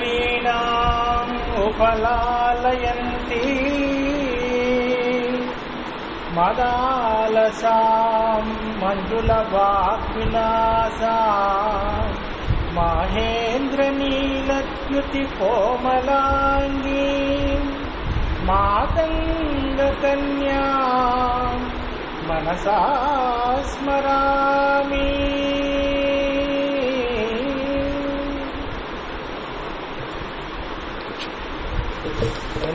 మాణిక్యమీనాం ఉపలాలయంతి మదాలసాం మంజుల వాక్విలాసా మహేంద్రనీలద్యుతి కోమలాంగీ మాతంగకన్యా మనసా స్మరామి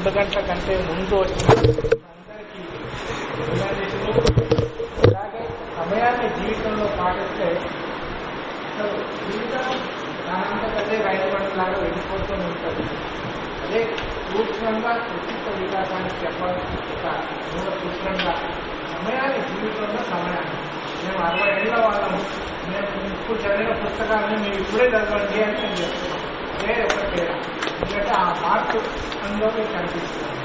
రెండు గంటల కంటే ముందు వచ్చిన అందరికీ అలాగే సమయాన్ని జీవితంలో పాటిస్తే జీవితం దానంతట రైలు లాగా వెళ్ళిపోతూ ఉంటుంది. అదే సూక్ష్మంగా వ్యక్తిత్వ వికాసానికి చెప్పాలి. సూక్ష్మంగా సమయాన్ని జీవితంలో సమయాన్ని. మేము అరవై ఏళ్ళ వాళ్ళము. మేము ఇప్పుడు చదివిన పుస్తకాలను మీరు ఇప్పుడే చదవండి అని నేను చెప్తున్నాను. అదే ఒక తేడా. ఎందుకంటే ఆ మార్పు కనిపిస్తుంది.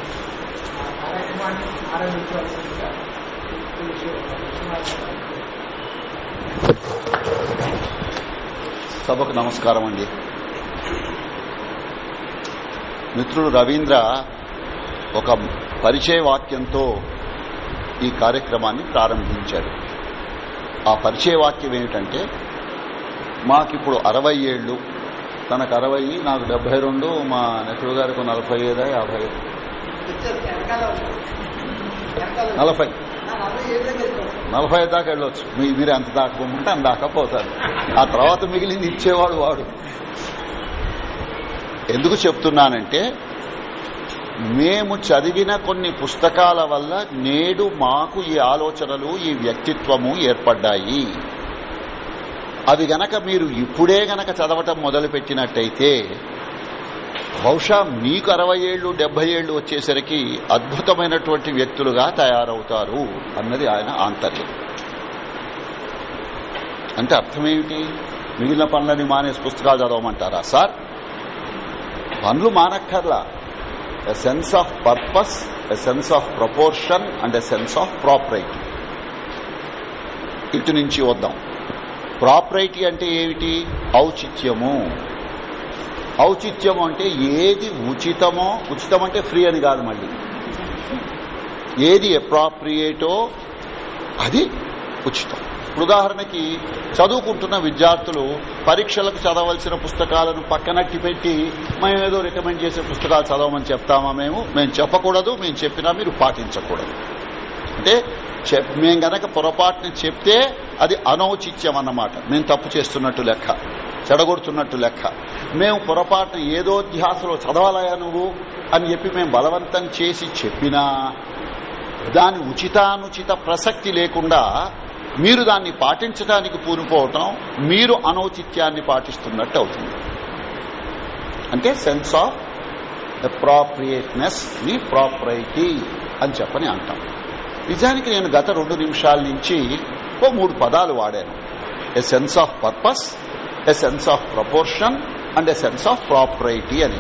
ఆ కార్యక్రమాన్ని ఆరంభించవలసిందిగా సభకు నమస్కారం అండి. మిత్రుడు రవీంద్ర ఒక పరిచయ వాక్యంతో ఈ కార్యక్రమాన్ని ప్రారంభించాడు. ఆ పరిచయ వాక్యం ఏమిటంటే మాకిప్పుడు అరవై ఏళ్ళు తనకు అరవై నాకు డెబ్బై రెండు మా నెహ్రూ గారికి నలభై ఐదా యాభై నలభై. నలభై దాకా వెళ్ళొచ్చు. మీరు ఎంత దాకా పొమ్మంటే అంత దాకా పోతారు. ఆ తర్వాత మిగిలింది ఇచ్చేవాడు వాడు. ఎందుకు చెప్తున్నానంటే మేము చదివిన కొన్ని పుస్తకాల వల్ల నేడు మాకు ఈ ఆలోచనలు ఈ వ్యక్తిత్వము ఏర్పడ్డాయి. అవి గనక మీరు ఇప్పుడే గనక చదవటం మొదలుపెట్టినట్టయితే బహుశా మీకు అరవై ఏళ్ళు డెబ్బై ఏళ్ళు వచ్చేసరికి అద్భుతమైనటువంటి వ్యక్తులుగా తయారవుతారు అన్నది ఆయన ఆంతర్యం. అంటే అర్థమేమిటి? మిగిలిన పనులని మానేసి పుస్తకాలు చదవమంటారా? సార్ పనులు మానక్కర్లా. A sense of purpose a sense of proportion and a sense of propriety ఇటు నుంచి వద్దాం. ప్రాపరైటీ అంటే ఏమిటి? ఔచిత్యము. ఔచిత్యము అంటే ఏది ఉచితమో ఉచితం అంటే ఫ్రీ అని కాదు మళ్ళీ. ఏది అప్రాప్రియేటో అది ఉచితం. ఇప్పుడు ఉదాహరణకి చదువుకుంటున్న విద్యార్థులు పరీక్షలకు చదవలసిన పుస్తకాలను పక్కనట్టి పెట్టి మేము ఏదో రికమెండ్ చేసే పుస్తకాలు చదవమని చెప్తామా మేము? మేము చెప్పకూడదు మేము చెప్పినా మీరు పాటించకూడదు. అంటే మేము గనక పొరపాటుని చెప్తే అది అనౌచిత్యం అన్నమాట మేము తప్పు చేస్తున్నట్టు లెక్క చెడగొడుతున్నట్టు లెక్క. మేము పొరపాటున ఏదో ధ్యాసలో చదవాలయా నువ్వు అని చెప్పి మేము బలవంతం చేసి చెప్పినా దాని ఉచితానుచిత ప్రసక్తి లేకుండా మీరు దాన్ని పాటించడానికి పూనుకోవటం మీరు అనౌచిత్యాన్ని పాటిస్తున్నట్టు అవుతుంది. అంటే సెన్స్ ఆఫ్ అప్రాప్రియేట్నెస్ని ప్రాపరైటీ అని చెప్పని అంటాం. నిజానికి నేను గత రెండు నిమిషాల నుంచి ఓ మూడు పదాలు వాడాను. A sense of purpose a sense of proportion and a sense of propriety అని.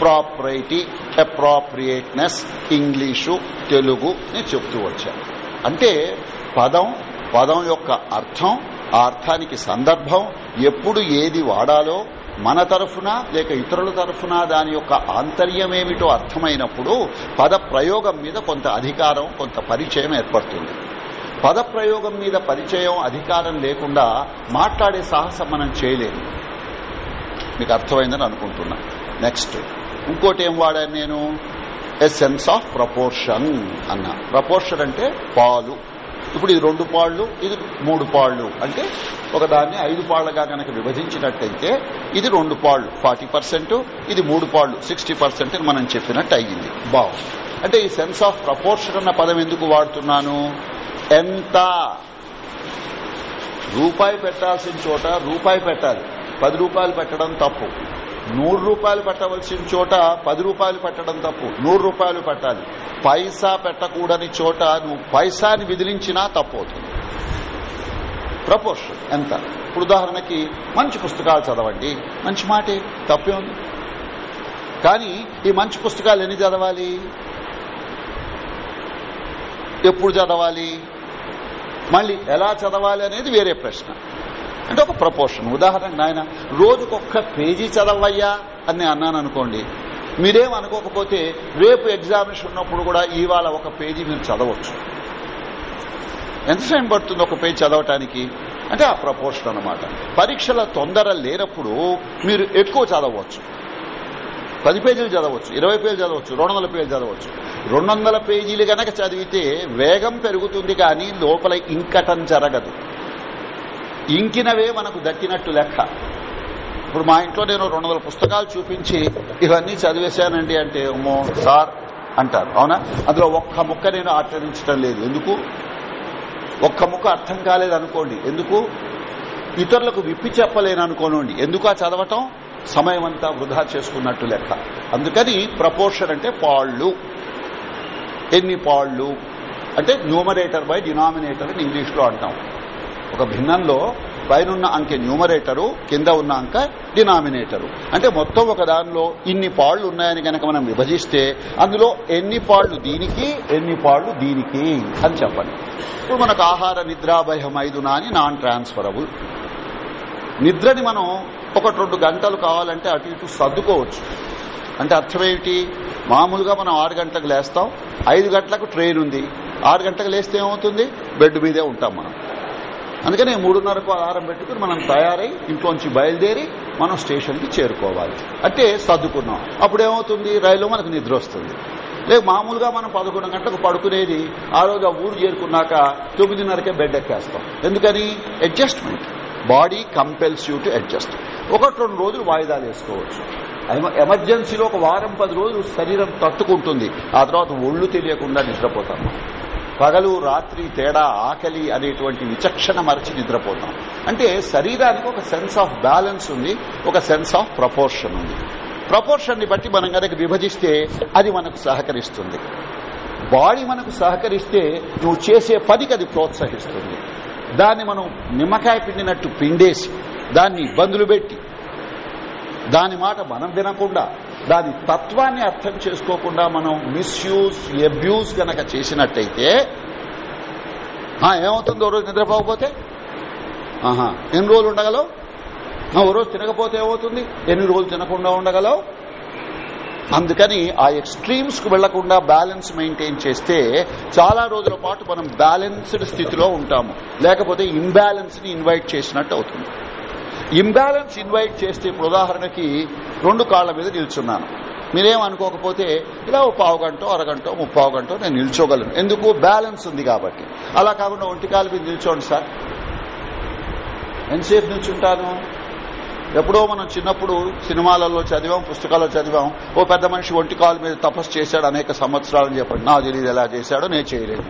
ప్రాపరైటీ అప్రాప్రియేట్నెస్ ఇంగ్లీషు తెలుగు నేను చెప్తూ వచ్చాను. అంటే పదం పదం యొక్క అర్థం ఆ అర్థానికి సందర్భం ఎప్పుడు ఏది వాడాలో మన తరఫున లేక ఇతరుల తరఫున దాని యొక్క ఆంతర్యమేమిటో అర్థమైనప్పుడు పద ప్రయోగం మీద కొంత అధికారం కొంత పరిచయం ఏర్పడుతుంది. పద ప్రయోగం మీద పరిచయం అధికారం లేకుండా మాట్లాడే సాహసం మనం చేయలేము. మీకు అర్థమైందని అనుకుంటున్నా. నెక్స్ట్ ఇంకోటి ఏం వాడాను నేను? ఎ సెన్స్ ఆఫ్ ప్రపోర్షన్ అన్న. ప్రపోర్షన్ అంటే పాలు. ఇప్పుడు ఇది రెండు పాళ్ళు ఇది మూడు పాళ్ళు అంటే ఒకదాన్ని ఐదు పాళ్ళుగా కనుక విభజించినట్టయితే ఇది రెండు పాళ్ళు ఫార్టీ ఇది మూడు పాళ్ళు సిక్స్టీ పర్సెంట్ మనం చెప్పినట్టు అయ్యింది. బాగుంది అంటే ఈ సెన్స్ ఆఫ్ ప్రపోర్షన్ అన్న పదం ఎందుకు వాడుతున్నాను? ఎంత? రూపాయి పెట్టాల్సిన చోట రూపాయి పెట్టాలి. పది రూపాయలు పెట్టడం తప్పు. నూరు రూపాయలు పెట్టవలసిన చోట పది రూపాయలు పెట్టడం తప్పు. నూరు రూపాయలు పెట్టాలి. పైసా పెట్టకూడని చోట నువ్వు పైసాని విదిలించినా తప్పు అవుతుంది. ప్రపోర్షన్ ఎంత? ఇప్పుడు ఉదాహరణకి మంచి పుస్తకాలు చదవండి. మంచి మాటే తప్పే ఉంది. కానీ ఈ మంచి పుస్తకాలు ఎన్ని చదవాలి? ఎప్పుడు చదవాలి? మళ్ళీ ఎలా చదవాలి అనేది వేరే ప్రశ్న. అంటే ఒక ప్రపోర్షన్ ఉదాహరణకు నాయన రోజుకొక్క పేజీ చదవయ్యా అని నేను అన్నాను అనుకోండి మీరేం అనుకోకపోతే రేపు ఎగ్జామినేషన్ ఉన్నప్పుడు కూడా ఇవాళ ఒక పేజీ మీరు చదవచ్చు. ఎంత టైం పడుతుంది ఒక పేజీ చదవటానికి? అంటే ఆ ప్రపోర్షన్ అనమాట పరీక్షల తొందర లేనప్పుడు మీరు ఎక్కువ చదవచ్చు. పది పేజీలు చదవచ్చు ఇరవై పేజీలు చదవచ్చు రెండు వందల పేజీలు చదవచ్చు. రెండు వందల పేజీలు గనక చదివితే వేగం పెరుగుతుంది కానీ లోపల ఇంకటం జరగదు. ఇంకినవే మనకు దక్కినట్టు లెక్క. ఇప్పుడు మా ఇంట్లో నేను రెండు వందల పుస్తకాలు చూపించి ఇవన్నీ చదివేశానండి అంటే అమ్మో సార్ అంటారు. అవునా? అందులో ఒక్క ముక్క నేను ఆచరించడం లేదు. ఎందుకు? ఒక్క ముక్క అర్థం కాలేదు అనుకోండి. ఎందుకు? ఇతరులకు విప్పి చెప్పలేను అనుకోనండి. ఎందుకు ఆ చదవటం? సమయం అంతా వృధా చేసుకున్నట్టు లెక్క. అందుకని ప్రపోర్షన్ అంటే పాళ్ళు. ఎన్ని పాళ్ళు? అంటే న్యూమరేటర్ బై డినామినేటర్ అని ఇంగ్లీష్లో అంటాం. ఒక భిన్నంలో పైనున్న అంకె న్యూమరేటరు కింద ఉన్న అంక డినామినేటరు. అంటే మొత్తం ఒక దానిలో ఇన్ని పాళ్ళు ఉన్నాయని కనుక మనం విభజిస్తే అందులో ఎన్ని పాళ్ళు దీనికి ఎన్ని పాళ్ళు దీనికి అని చెప్పండి. ఇప్పుడు మనకు ఆహార నిద్రాభయం ఐదునా అని నాన్ ట్రాన్స్ఫరబుల్ నిద్రని మనం ఒకటి రెండు గంటలు కావాలంటే అటు ఇటు సర్దుకోవచ్చు. అంటే అర్థమేమిటి మామూలుగా మనం ఆరు గంటలకు లేస్తాం. ఐదు గంటలకు ట్రైన్ ఉంది. ఆరు గంటలకు లేస్తే ఏమవుతుంది? బెడ్ మీదే ఉంటాం మనం. అందుకని మూడున్నరకు అలారం పెట్టుకుని మనం తయారై ఇంట్లోంచి బయలుదేరి మనం స్టేషన్కి చేరుకోవాలి. అంటే సర్దుకున్నాం. అప్పుడు ఏమవుతుంది రైలు మనకు నిద్ర వస్తుంది. లేదు మామూలుగా మనం పదకొండు గంటలకు పడుకునేది ఆ రోజు ఆ ఊరు చేరుకున్నాక తొమ్మిదిన్నరకే బెడ్ ఎక్కేస్తాం. ఎందుకని? Adjustment. Body compels you to adjust. ఒకటి రెండు రోజులు వాయిదాలు వేసుకోవచ్చు. ఎమర్జెన్సీలో ఒక వారం పది రోజులు శరీరం తట్టుకుంటుంది. ఆ తర్వాత ఒళ్ళు తెలియకుండా నిద్రపోతాం. పగలు రాత్రి తేడా ఆకలి అనేటువంటి విచక్షణ మరచి నిద్రపోతాం. అంటే శరీరానికి ఒక సెన్స్ ఆఫ్ బ్యాలెన్స్ ఉంది ఒక సెన్స్ ఆఫ్ ప్రపోర్షన్ ఉంది. ప్రపోర్షన్ని బట్టి మనం కనుక విభజిస్తే అది మనకు సహకరిస్తుంది. బాడీ మనకు సహకరిస్తే నువ్వు చేసే పనికి అది ప్రోత్సహిస్తుంది. దాన్ని మనం నిమ్మకాయ పిండినట్టు పిండేసి దాన్ని ఇబ్బందులు పెట్టి దాని మాట మనం వినకుండా దాని తత్వాన్ని అర్థం చేసుకోకుండా మనం మిస్యూజ్ అబ్యూజ్ గనక చేసినట్టయితే ఏమవుతుందో? రోజు నిద్రపోకపోతే? ఆహా ఎన్ని రోజులు ఉండగలవు? ఓ రోజు తినకపోతే ఏమవుతుంది? ఎన్ని రోజులు తినకుండా ఉండగలవు? అందుకని ఆ ఎక్స్ట్రీమ్స్కు వెళ్ళకుండా బ్యాలెన్స్ మెయింటైన్ చేస్తే చాలా రోజుల పాటు మనం బ్యాలెన్స్డ్ స్థితిలో ఉంటాము. లేకపోతే ఇంబ్యాలెన్స్ని ఇన్వైట్ చేసినట్టు అవుతుంది. ఇంబ్యాలెన్స్ ఇన్వైట్ చేస్తే ఇప్పుడు ఉదాహరణకి రెండు కాళ్ళ మీద నిల్చున్నాను. మీరేం అనుకోకపోతే ఇలా ఓ పావు గంట అరగంట ముప్పావు గంట నేను నిల్చోగలను. ఎందుకు? బ్యాలెన్స్ ఉంది కాబట్టి. అలా కాకుండా ఒంటి కాలు మీద నిల్చోండి సార్. ఎంతసేపు నిల్చుంటాను? ఎప్పుడో మనం చిన్నప్పుడు సినిమాలలో చదివాం పుస్తకాల్లో చదివాం. ఓ పెద్ద మనిషి ఒంటి కాలు మీద తపస్సు చేశాడు అనేక సంవత్సరాలని చెప్పండి. నాకు తెలియదు ఎలా చేశాడో నేను చేయలేను.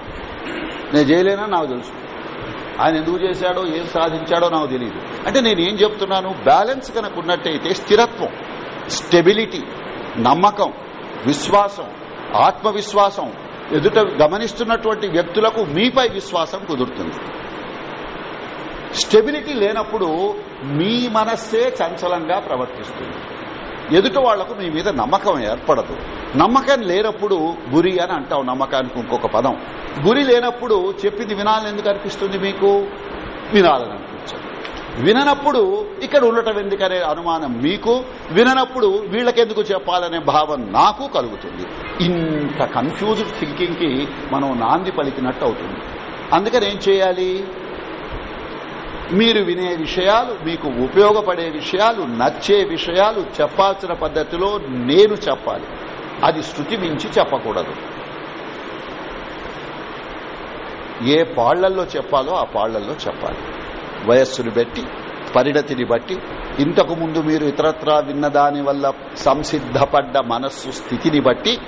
నేను చేయలేనా? నాకు తెలుసు. ఆయన ఎందుకు చేశాడో ఏం సాధించాడో నాకు తెలియదు అంటే నేను ఏం చెప్తున్నాను? బ్యాలెన్స్ కనుక ఉన్నట్టయితే స్థిరత్వం స్టెబిలిటీ నమ్మకం విశ్వాసం ఆత్మవిశ్వాసం ఎదుట గమనిస్తున్నటువంటి వ్యక్తులకు మీపై విశ్వాసం కుదురుతుంది. స్టెబిలిటీ లేనప్పుడు మీ మనస్సే చంచలంగా ప్రవర్తిస్తుంది. ఎదుట వాళ్ళకు మీ మీద నమ్మకం ఏర్పడదు. నమ్మకం లేనప్పుడు గురి అని అంటాం నమ్మకానికి ఇంకొక పదం. గురి లేనప్పుడు చెప్పింది వినాలని ఎందుకు అనిపిస్తుంది మీకు? వినాలని అనిపించదు. విననప్పుడు ఇక్కడ ఉండటం ఎందుకనే అనుమానం మీకు? విననప్పుడు వీళ్ళకెందుకు చెప్పాలనే భావం నాకు కలుగుతుంది. ఇంత కన్ఫ్యూజ్డ్ థింకింగ్కి మనం నాంది పలికినట్టు అవుతుంది. అందుకని ఏం చేయాలి? మీరు వినే విషయాలు మీకు ఉపయోగపడే విషయాలు నచ్చే విషయాలు చెప్పాల్సిన పద్ధతిలో నేను చెప్పాలి. అది శృతి మించి చెప్పకూడదు. ఏ పాళ్ళల్లో చెప్పాలో ఆ పాళ్ళల్లో చెప్పాలి. వయస్సును బట్టి పరిణతిని బట్టి ఇంతకు ముందు మీరు ఇతరత్రా విన్నదాని వల్ల సంసిద్ధపడ్డ మనస్సు స్థితిని బట్టి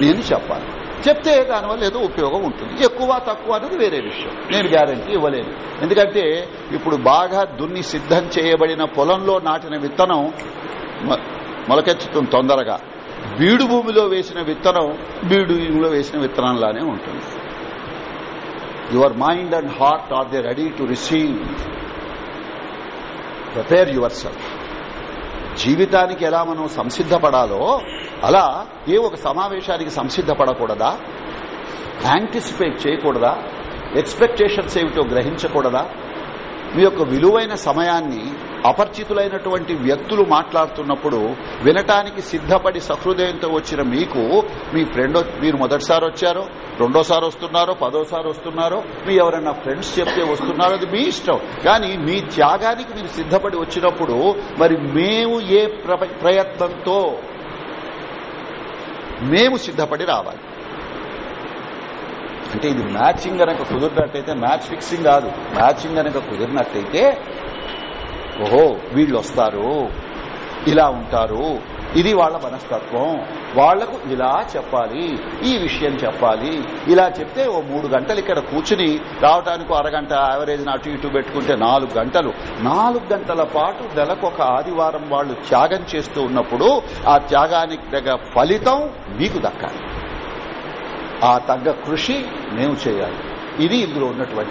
నేను చెప్పాలి. చెప్తే దానివల్ల ఏదో ఉపయోగం ఉంటుంది. ఎక్కువ తక్కువ అనేది వేరే విషయం. నేను గ్యారంటీ ఇవ్వలేను. ఎందుకంటే ఇప్పుడు బాగా దున్ని సిద్ధం చేయబడిన పొలంలో నాటిన విత్తనం మొలకెత్తుతుంది తొందరగా. బీడు భూమిలో వేసిన విత్తనం బీడు భూమిలో వేసిన విత్తనంలానే ఉంటుంది. Your mind and heart are they ready to receive prepare yourself జీవితానికి ఎలా మనం సంసిద్ధపడాలో అలా ఏ ఒక సమావేశానికి సంసిద్ధపడకూడదా? యాంటిసిపేట్ చేయకూడదా? ఎక్స్పెక్టేషన్స్ ఏమిటో గ్రహించకూడదా? మీ యొక్క విలువైన సమయాన్ని అపరిచితులైనటువంటి వ్యక్తులు మాట్లాడుతున్నప్పుడు వినటానికి సిద్ధపడి సహృదయంతో వచ్చిన మీకు మీ ఫ్రెండ్ మీరు మొదటిసారి వచ్చారో రెండోసారి వస్తున్నారో పదోసారి వస్తున్నారో మీ ఎవరైనా ఫ్రెండ్స్ చెప్తే వస్తున్నారో అది మీ ఇష్టం. కానీ మీ త్యాగానికి మీరు సిద్ధపడి వచ్చినప్పుడు మరి మేము ఏ ప్రయత్నంతో మేము సిద్ధపడి రావాలి. అంటే ఇది మ్యాచింగ్ కనుక కుదిరినట్టయితే మ్యాచ్ ఫిక్సింగ్ కాదు. మ్యాచింగ్ కనుక కుదిరినట్టయితే ఓహో వీళ్ళు వస్తారు. ఇలా ఉంటారు. ఇది వాళ్ళ మనస్తత్వం. వాళ్ళకు ఇలా చెప్పాలి ఈ విషయం చెప్పాలి. ఇలా చెప్తే ఓ మూడు గంటలు ఇక్కడ కూర్చుని రావడానికి అరగంట యావరేజ్ అటు ఇటు పెట్టుకుంటే నాలుగు గంటలు. నాలుగు గంటల పాటు నెలకు ఒక ఆదివారం వాళ్ళు త్యాగం చేస్తూ ఉన్నప్పుడు ఆ త్యాగానికి తగ్గ ఫలితం మీకు దక్కాలి. ఆ తగ్గ కృషి మేము చేయాలి. ఇది ఇందులో ఉన్నటువంటి